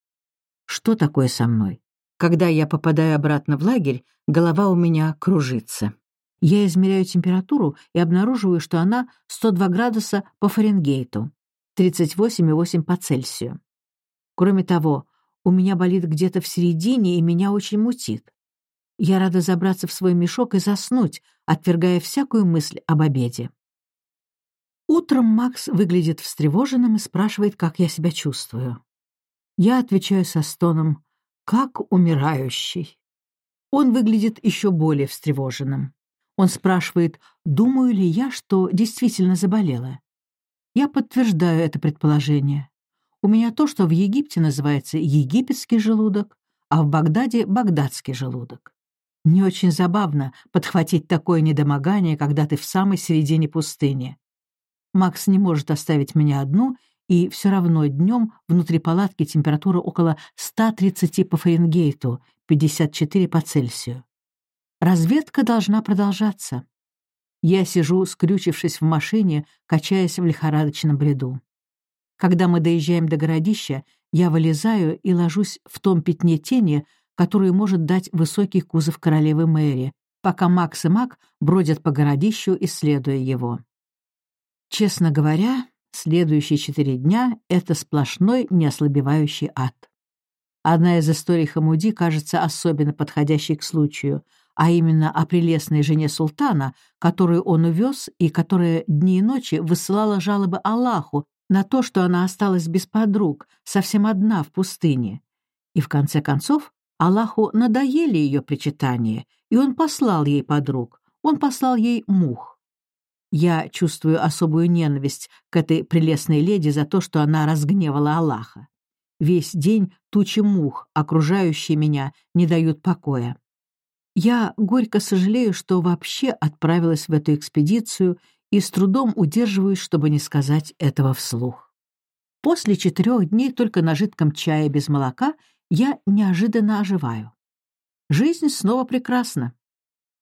Что такое со мной? Когда я попадаю обратно в лагерь, голова у меня кружится. Я измеряю температуру и обнаруживаю, что она 102 градуса по Фаренгейту, 38,8 по Цельсию. Кроме того, у меня болит где-то в середине, и меня очень мутит. Я рада забраться в свой мешок и заснуть, отвергая всякую мысль об обеде. Утром Макс выглядит встревоженным и спрашивает, как я себя чувствую. Я отвечаю со стоном «как умирающий». Он выглядит еще более встревоженным. Он спрашивает, думаю ли я, что действительно заболела. Я подтверждаю это предположение. У меня то, что в Египте называется египетский желудок, а в Багдаде — багдадский желудок. Не очень забавно подхватить такое недомогание, когда ты в самой середине пустыни. Макс не может оставить меня одну, и все равно днем внутри палатки температура около 130 по Фаренгейту, 54 по Цельсию. Разведка должна продолжаться. Я сижу, скрючившись в машине, качаясь в лихорадочном бреду. Когда мы доезжаем до городища, я вылезаю и ложусь в том пятне тени, которую может дать высокий кузов королевы Мэри, пока Макс и Мак бродят по городищу, исследуя его. Честно говоря, следующие четыре дня — это сплошной неослабевающий ад. Одна из историй Хамуди кажется особенно подходящей к случаю — а именно о прелестной жене султана, которую он увез и которая дни и ночи высылала жалобы Аллаху на то, что она осталась без подруг, совсем одна в пустыне. И в конце концов Аллаху надоели ее причитания, и он послал ей подруг, он послал ей мух. Я чувствую особую ненависть к этой прелестной леди за то, что она разгневала Аллаха. Весь день тучи мух, окружающие меня, не дают покоя. Я горько сожалею, что вообще отправилась в эту экспедицию и с трудом удерживаюсь, чтобы не сказать этого вслух. После четырех дней только на жидком чае без молока я неожиданно оживаю. Жизнь снова прекрасна.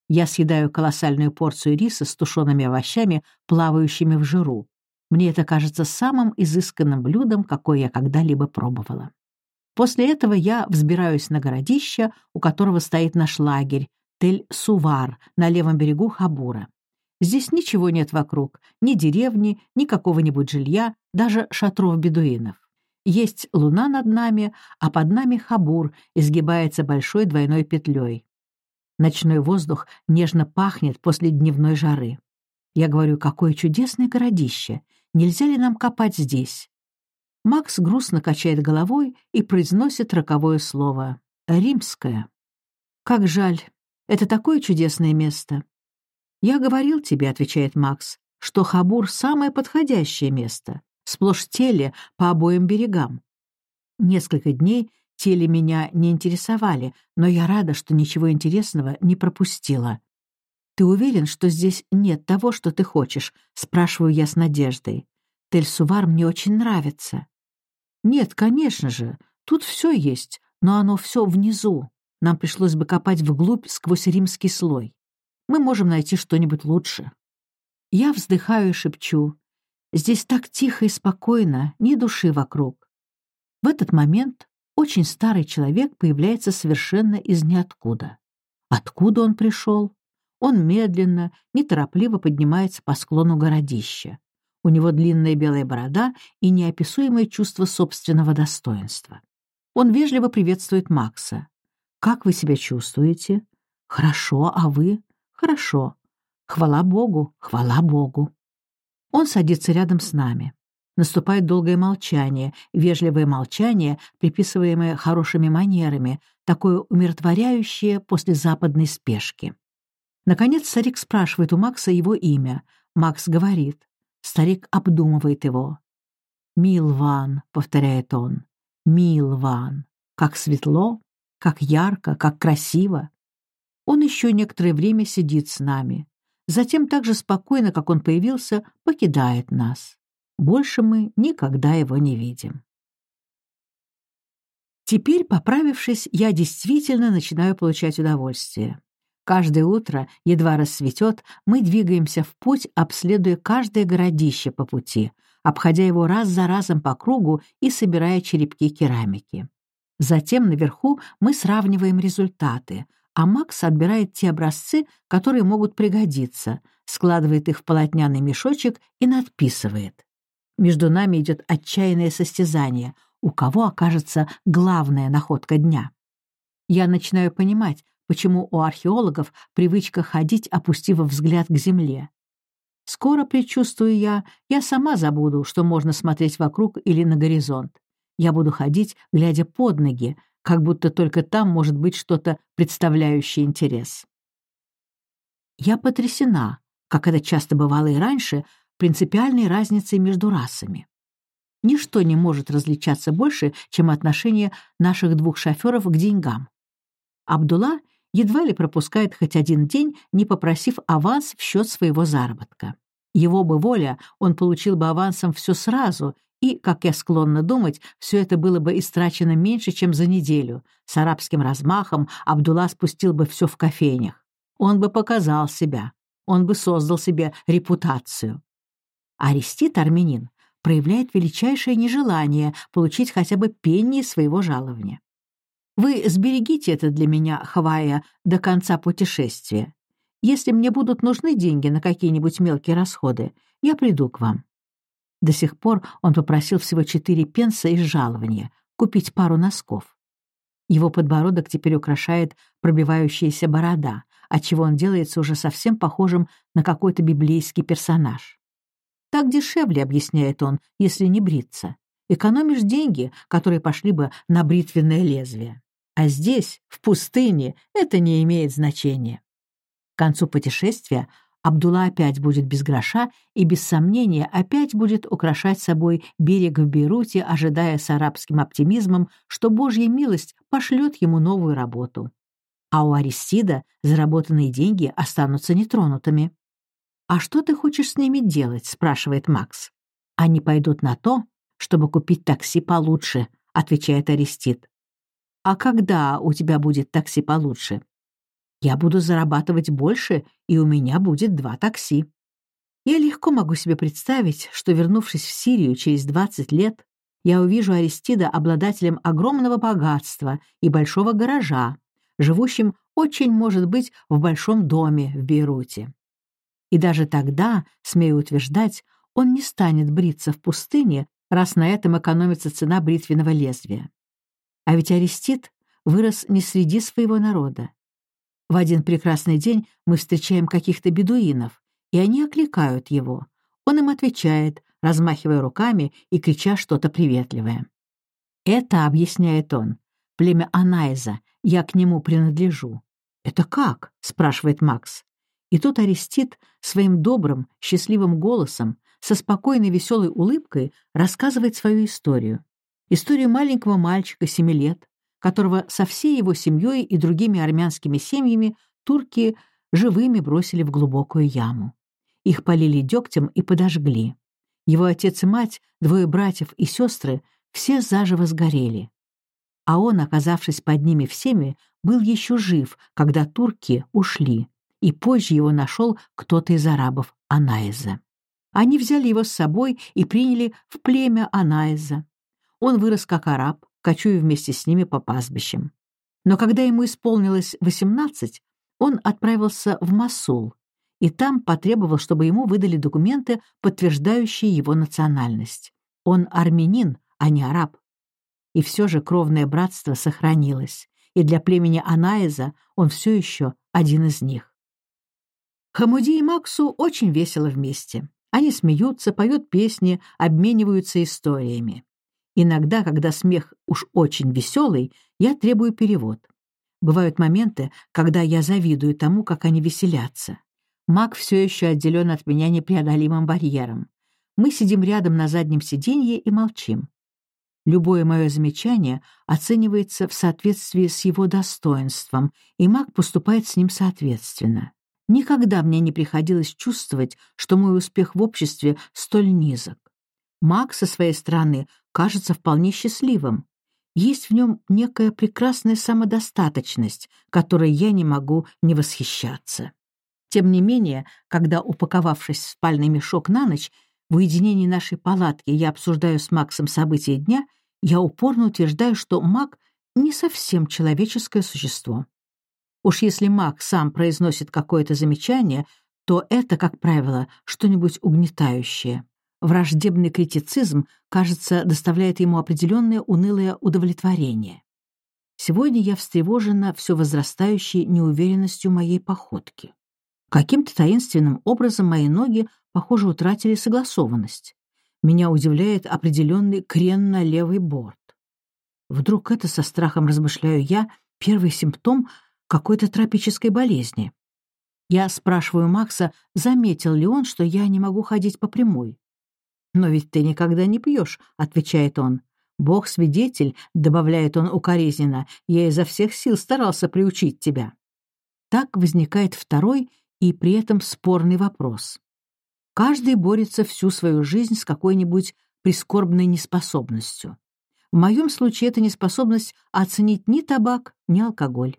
Я съедаю колоссальную порцию риса с тушеными овощами, плавающими в жиру. Мне это кажется самым изысканным блюдом, какое я когда-либо пробовала. После этого я взбираюсь на городище, у которого стоит наш лагерь, Тель-Сувар, на левом берегу Хабура. Здесь ничего нет вокруг, ни деревни, ни какого-нибудь жилья, даже шатров бедуинов. Есть луна над нами, а под нами Хабур изгибается большой двойной петлей. Ночной воздух нежно пахнет после дневной жары. Я говорю, какое чудесное городище. Нельзя ли нам копать здесь? Макс грустно качает головой и произносит роковое слово «римское». «Как жаль. Это такое чудесное место». «Я говорил тебе», — отвечает Макс, «что Хабур — самое подходящее место, сплошь теле по обоим берегам. Несколько дней теле меня не интересовали, но я рада, что ничего интересного не пропустила. «Ты уверен, что здесь нет того, что ты хочешь?» — спрашиваю я с надеждой. «Тель-Сувар мне очень нравится». «Нет, конечно же, тут все есть, но оно все внизу. Нам пришлось бы копать вглубь сквозь римский слой. Мы можем найти что-нибудь лучше». Я вздыхаю и шепчу. Здесь так тихо и спокойно, ни души вокруг. В этот момент очень старый человек появляется совершенно из ниоткуда. Откуда он пришел? Он медленно, неторопливо поднимается по склону городища. У него длинная белая борода и неописуемое чувство собственного достоинства. Он вежливо приветствует Макса. «Как вы себя чувствуете?» «Хорошо, а вы?» «Хорошо. Хвала Богу, хвала Богу». Он садится рядом с нами. Наступает долгое молчание, вежливое молчание, приписываемое хорошими манерами, такое умиротворяющее после западной спешки. Наконец старик спрашивает у Макса его имя. Макс говорит. Старик обдумывает его. «Милван», — повторяет он, — «Милван». Как светло, как ярко, как красиво. Он еще некоторое время сидит с нами. Затем так же спокойно, как он появился, покидает нас. Больше мы никогда его не видим. Теперь, поправившись, я действительно начинаю получать удовольствие. Каждое утро, едва рассветет, мы двигаемся в путь, обследуя каждое городище по пути, обходя его раз за разом по кругу и собирая черепки керамики. Затем наверху мы сравниваем результаты, а Макс отбирает те образцы, которые могут пригодиться, складывает их в полотняный мешочек и надписывает. Между нами идет отчаянное состязание, у кого окажется главная находка дня. Я начинаю понимать, почему у археологов привычка ходить, опустив взгляд к земле. Скоро, предчувствую я, я сама забуду, что можно смотреть вокруг или на горизонт. Я буду ходить, глядя под ноги, как будто только там может быть что-то, представляющее интерес. Я потрясена, как это часто бывало и раньше, принципиальной разницей между расами. Ничто не может различаться больше, чем отношение наших двух шоферов к деньгам. Абдулла едва ли пропускает хоть один день, не попросив аванс в счет своего заработка. Его бы воля, он получил бы авансом все сразу, и, как я склонна думать, все это было бы истрачено меньше, чем за неделю. С арабским размахом Абдулла спустил бы все в кофейнях. Он бы показал себя. Он бы создал себе репутацию. Арестит армянин проявляет величайшее нежелание получить хотя бы пенни своего жалования. Вы сберегите это для меня, Хавая, до конца путешествия. Если мне будут нужны деньги на какие-нибудь мелкие расходы, я приду к вам». До сих пор он попросил всего четыре пенса из жалования, купить пару носков. Его подбородок теперь украшает пробивающаяся борода, отчего он делается уже совсем похожим на какой-то библейский персонаж. «Так дешевле», — объясняет он, — «если не бриться. Экономишь деньги, которые пошли бы на бритвенное лезвие. А здесь, в пустыне, это не имеет значения. К концу путешествия Абдулла опять будет без гроша и, без сомнения, опять будет украшать собой берег в Бейруте, ожидая с арабским оптимизмом, что Божья милость пошлет ему новую работу. А у Аристида заработанные деньги останутся нетронутыми. «А что ты хочешь с ними делать?» — спрашивает Макс. «Они пойдут на то, чтобы купить такси получше», — отвечает Аристид. А когда у тебя будет такси получше? Я буду зарабатывать больше, и у меня будет два такси. Я легко могу себе представить, что, вернувшись в Сирию через 20 лет, я увижу Аристида обладателем огромного богатства и большого гаража, живущим очень, может быть, в большом доме в Бейруте. И даже тогда, смею утверждать, он не станет бриться в пустыне, раз на этом экономится цена бритвенного лезвия. А ведь Арестит вырос не среди своего народа. В один прекрасный день мы встречаем каких-то бедуинов, и они окликают его. Он им отвечает, размахивая руками и крича что-то приветливое. «Это, — объясняет он, — племя Анаиза, я к нему принадлежу». «Это как?» — спрашивает Макс. И тут Арестит своим добрым, счастливым голосом, со спокойной веселой улыбкой рассказывает свою историю. Историю маленького мальчика семи лет, которого со всей его семьей и другими армянскими семьями турки живыми бросили в глубокую яму. Их полили дегтем и подожгли. Его отец и мать, двое братьев и сестры все заживо сгорели. А он, оказавшись под ними всеми, был еще жив, когда турки ушли, и позже его нашел кто-то из арабов Анаиза. Они взяли его с собой и приняли в племя Анаиза. Он вырос как араб, кочуя вместе с ними по пастбищам. Но когда ему исполнилось 18, он отправился в Масул, и там потребовал, чтобы ему выдали документы, подтверждающие его национальность. Он армянин, а не араб. И все же кровное братство сохранилось, и для племени Анаиза он все еще один из них. Хамуди и Максу очень весело вместе. Они смеются, поют песни, обмениваются историями. Иногда, когда смех уж очень веселый, я требую перевод. Бывают моменты, когда я завидую тому, как они веселятся. Мак все еще отделен от меня непреодолимым барьером. Мы сидим рядом на заднем сиденье и молчим. Любое мое замечание оценивается в соответствии с его достоинством, и Мак поступает с ним соответственно. Никогда мне не приходилось чувствовать, что мой успех в обществе столь низок. Мак со своей стороны кажется вполне счастливым. Есть в нем некая прекрасная самодостаточность, которой я не могу не восхищаться. Тем не менее, когда, упаковавшись в спальный мешок на ночь, в уединении нашей палатки я обсуждаю с Максом события дня, я упорно утверждаю, что Мак не совсем человеческое существо. Уж если маг сам произносит какое-то замечание, то это, как правило, что-нибудь угнетающее. Враждебный критицизм, кажется, доставляет ему определенное унылое удовлетворение. Сегодня я встревожена все возрастающей неуверенностью моей походки. Каким-то таинственным образом мои ноги, похоже, утратили согласованность. Меня удивляет определенный крен на левый борт. Вдруг это, со страхом размышляю я, первый симптом — какой-то тропической болезни. Я спрашиваю Макса, заметил ли он, что я не могу ходить по прямой. «Но ведь ты никогда не пьешь», — отвечает он. «Бог свидетель», — добавляет он укоризненно, «я изо всех сил старался приучить тебя». Так возникает второй и при этом спорный вопрос. Каждый борется всю свою жизнь с какой-нибудь прискорбной неспособностью. В моем случае это неспособность оценить ни табак, ни алкоголь.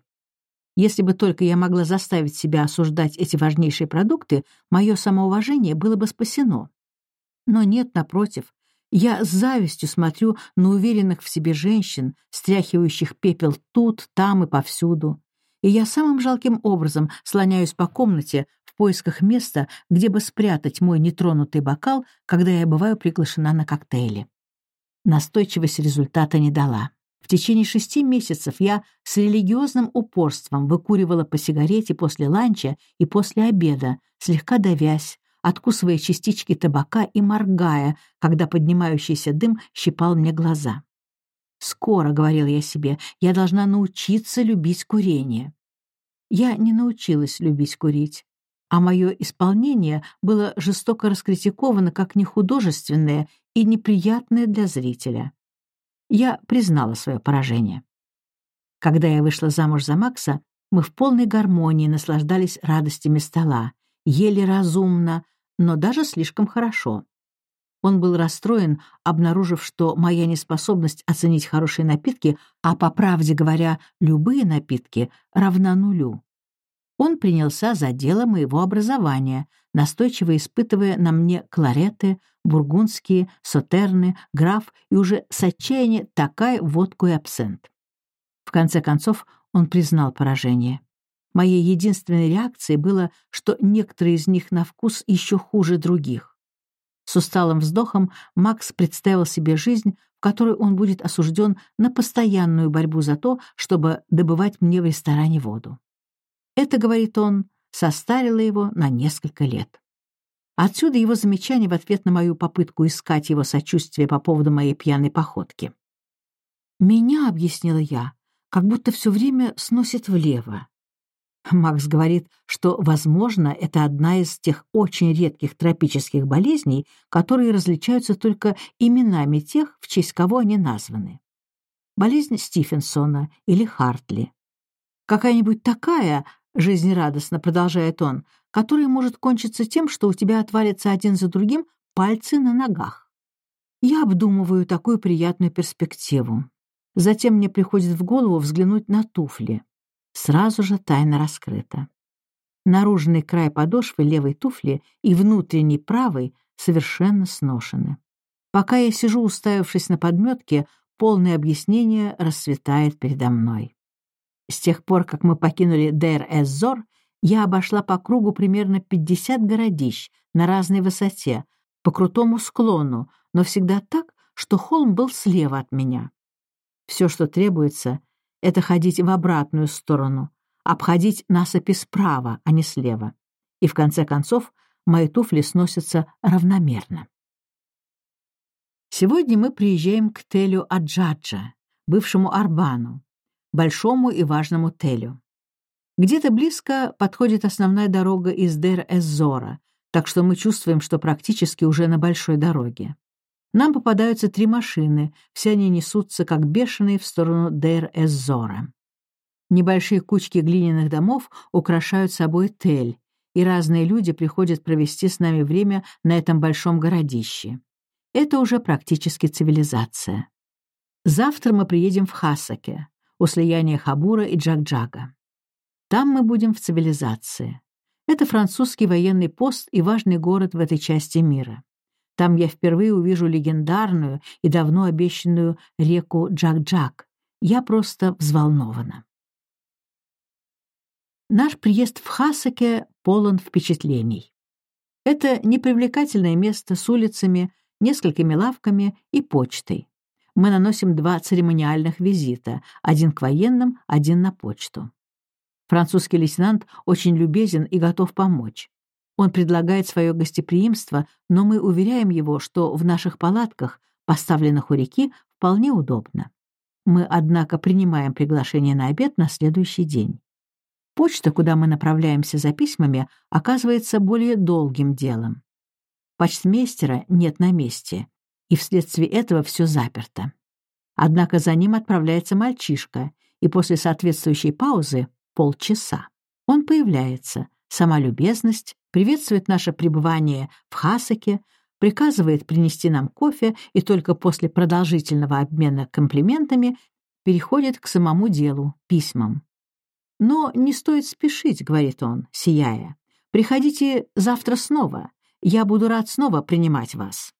Если бы только я могла заставить себя осуждать эти важнейшие продукты, мое самоуважение было бы спасено. Но нет, напротив, я с завистью смотрю на уверенных в себе женщин, стряхивающих пепел тут, там и повсюду. И я самым жалким образом слоняюсь по комнате в поисках места, где бы спрятать мой нетронутый бокал, когда я бываю приглашена на коктейли. Настойчивость результата не дала. В течение шести месяцев я с религиозным упорством выкуривала по сигарете после ланча и после обеда, слегка давясь, откусывая частички табака и моргая, когда поднимающийся дым щипал мне глаза. «Скоро», — говорил я себе, — «я должна научиться любить курение». Я не научилась любить курить, а мое исполнение было жестоко раскритиковано как нехудожественное и неприятное для зрителя я признала свое поражение. Когда я вышла замуж за Макса, мы в полной гармонии наслаждались радостями стола, ели разумно, но даже слишком хорошо. Он был расстроен, обнаружив, что моя неспособность оценить хорошие напитки, а по правде говоря, любые напитки, равна нулю он принялся за дело моего образования, настойчиво испытывая на мне клареты, бургундские, сотерны, граф и уже с отчаяния такая водку и абсент. В конце концов, он признал поражение. Моей единственной реакцией было, что некоторые из них на вкус еще хуже других. С усталым вздохом Макс представил себе жизнь, в которой он будет осужден на постоянную борьбу за то, чтобы добывать мне в ресторане воду. Это, говорит он, состарило его на несколько лет. Отсюда его замечание в ответ на мою попытку искать его сочувствие по поводу моей пьяной походки. «Меня, — объяснила я, — как будто все время сносит влево. Макс говорит, что, возможно, это одна из тех очень редких тропических болезней, которые различаются только именами тех, в честь кого они названы. Болезнь Стивенсона или Хартли. Какая-нибудь такая, жизнерадостно продолжает он, которая может кончиться тем, что у тебя отвалится один за другим пальцы на ногах. Я обдумываю такую приятную перспективу. Затем мне приходит в голову взглянуть на туфли. Сразу же тайна раскрыта. Наружный край подошвы левой туфли и внутренний правой совершенно сношены. Пока я сижу, уставившись на подметке, полное объяснение расцветает передо мной. С тех пор, как мы покинули Дейр-эз-Зор, я обошла по кругу примерно 50 городищ на разной высоте, по крутому склону, но всегда так, что холм был слева от меня. Все, что требуется, это ходить в обратную сторону, обходить насыпи справа, а не слева. И в конце концов мои туфли сносятся равномерно. Сегодня мы приезжаем к Телю Аджаджа, бывшему Арбану, большому и важному Телю. Где-то близко подходит основная дорога из Дер-Эззора, так что мы чувствуем, что практически уже на большой дороге. Нам попадаются три машины, все они несутся как бешеные в сторону Дейр-Эззора. Небольшие кучки глиняных домов украшают собой Тель, и разные люди приходят провести с нами время на этом большом городище. Это уже практически цивилизация. Завтра мы приедем в Хасаке, у слияния Хабура и Джагджага. Там мы будем в цивилизации. Это французский военный пост и важный город в этой части мира. Там я впервые увижу легендарную и давно обещанную реку Джак-Джак. Я просто взволнована. Наш приезд в Хасаке полон впечатлений. Это непривлекательное место с улицами, несколькими лавками и почтой. Мы наносим два церемониальных визита, один к военным, один на почту. Французский лейтенант очень любезен и готов помочь. Он предлагает свое гостеприимство, но мы уверяем его, что в наших палатках, поставленных у реки, вполне удобно. Мы, однако, принимаем приглашение на обед на следующий день. Почта, куда мы направляемся за письмами, оказывается более долгим делом. Почтмейстера нет на месте, и вследствие этого все заперто. Однако за ним отправляется мальчишка, и после соответствующей паузы — полчаса. Он появляется, сама любезность, приветствует наше пребывание в Хасаке, приказывает принести нам кофе и только после продолжительного обмена комплиментами переходит к самому делу, письмам. «Но не стоит спешить», — говорит он, сияя. «Приходите завтра снова. Я буду рад снова принимать вас».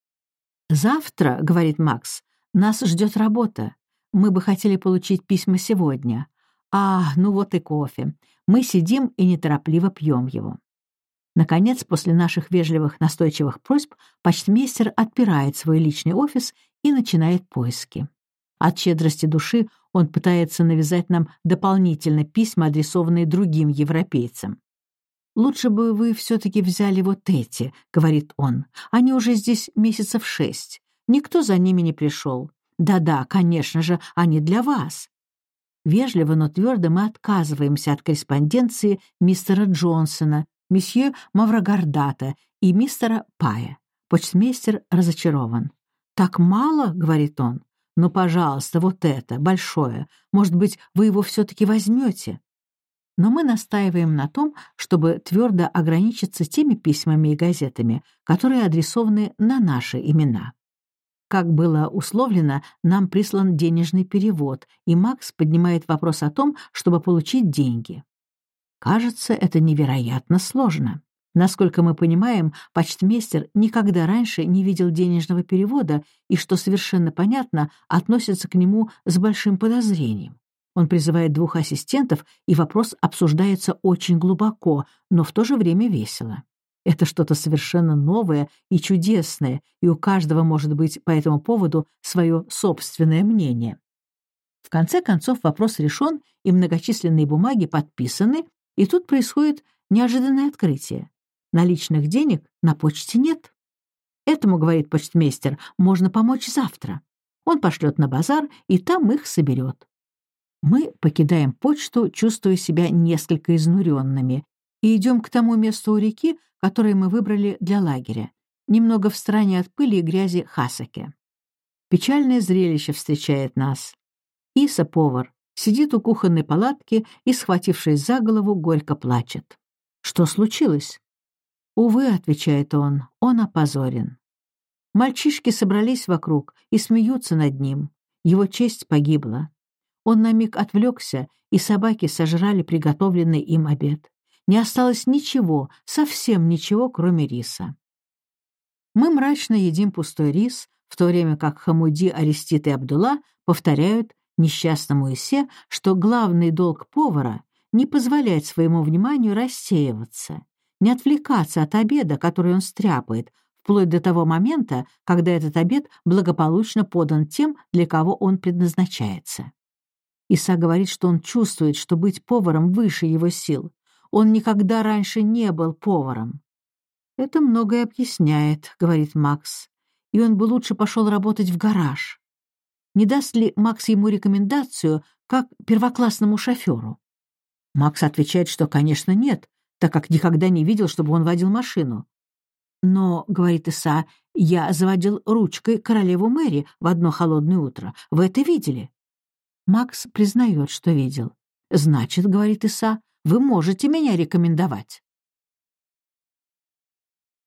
«Завтра», — говорит Макс, — «нас ждет работа. Мы бы хотели получить письма сегодня. А, ну вот и кофе. Мы сидим и неторопливо пьем его. Наконец, после наших вежливых настойчивых просьб, почтмейстер отпирает свой личный офис и начинает поиски. От щедрости души он пытается навязать нам дополнительно письма, адресованные другим европейцам. «Лучше бы вы все-таки взяли вот эти», — говорит он. «Они уже здесь месяцев шесть. Никто за ними не пришел. Да-да, конечно же, они для вас». Вежливо, но твердо мы отказываемся от корреспонденции мистера Джонсона, месье Маврагардата и мистера Пая. Почтмейстер разочарован. «Так мало?» — говорит он. «Ну, пожалуйста, вот это, большое. Может быть, вы его все-таки возьмете?» Но мы настаиваем на том, чтобы твердо ограничиться теми письмами и газетами, которые адресованы на наши имена. Как было условлено, нам прислан денежный перевод, и Макс поднимает вопрос о том, чтобы получить деньги. Кажется, это невероятно сложно. Насколько мы понимаем, почтмейстер никогда раньше не видел денежного перевода и, что совершенно понятно, относится к нему с большим подозрением. Он призывает двух ассистентов, и вопрос обсуждается очень глубоко, но в то же время весело. Это что-то совершенно новое и чудесное, и у каждого может быть по этому поводу свое собственное мнение. В конце концов вопрос решен, и многочисленные бумаги подписаны, и тут происходит неожиданное открытие. Наличных денег на почте нет. Этому, говорит почтмейстер, можно помочь завтра. Он пошлет на базар, и там их соберет. Мы покидаем почту, чувствуя себя несколько изнуренными, и идем к тому месту у реки, которое мы выбрали для лагеря, немного в стороне от пыли и грязи Хасаке. Печальное зрелище встречает нас. Иса, повар, сидит у кухонной палатки и, схватившись за голову, горько плачет. Что случилось? «Увы», — отвечает он, — «он опозорен». Мальчишки собрались вокруг и смеются над ним. Его честь погибла. Он на миг отвлекся, и собаки сожрали приготовленный им обед. Не осталось ничего, совсем ничего, кроме риса. Мы мрачно едим пустой рис, в то время как Хамуди, Арестит и Абдулла повторяют несчастному Исе, что главный долг повара — не позволять своему вниманию рассеиваться, не отвлекаться от обеда, который он стряпает, вплоть до того момента, когда этот обед благополучно подан тем, для кого он предназначается. Иса говорит, что он чувствует, что быть поваром выше его сил. Он никогда раньше не был поваром. «Это многое объясняет», — говорит Макс, «и он бы лучше пошел работать в гараж. Не даст ли Макс ему рекомендацию как первоклассному шоферу?» Макс отвечает, что, конечно, нет, так как никогда не видел, чтобы он водил машину. «Но, — говорит Иса, — я заводил ручкой королеву Мэри в одно холодное утро. Вы это видели?» Макс признает, что видел. «Значит, — говорит Иса, — вы можете меня рекомендовать».